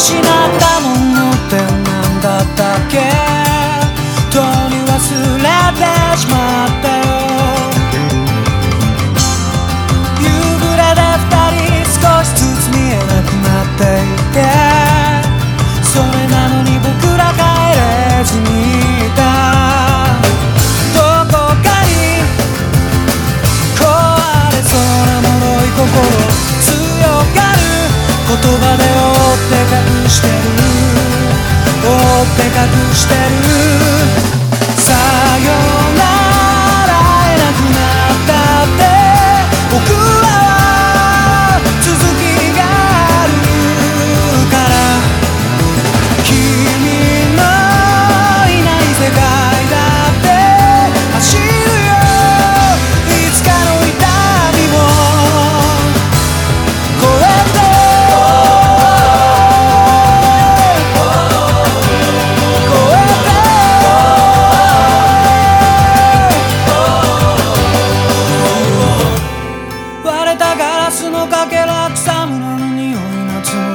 失ったものって何だったっけ？とに忘れてしまってって隠してる。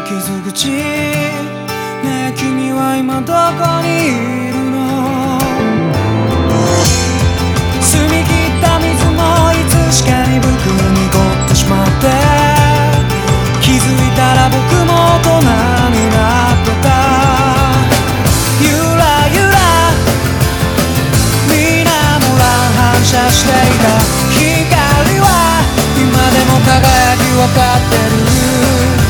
傷口ねえ君は今どこにいるの？澄み切った水もいつしかに僕は濁ってしまって気づいたら僕も大人になってた。ゆらゆら水面乱反射していた。光は今でも輝き渡ってる。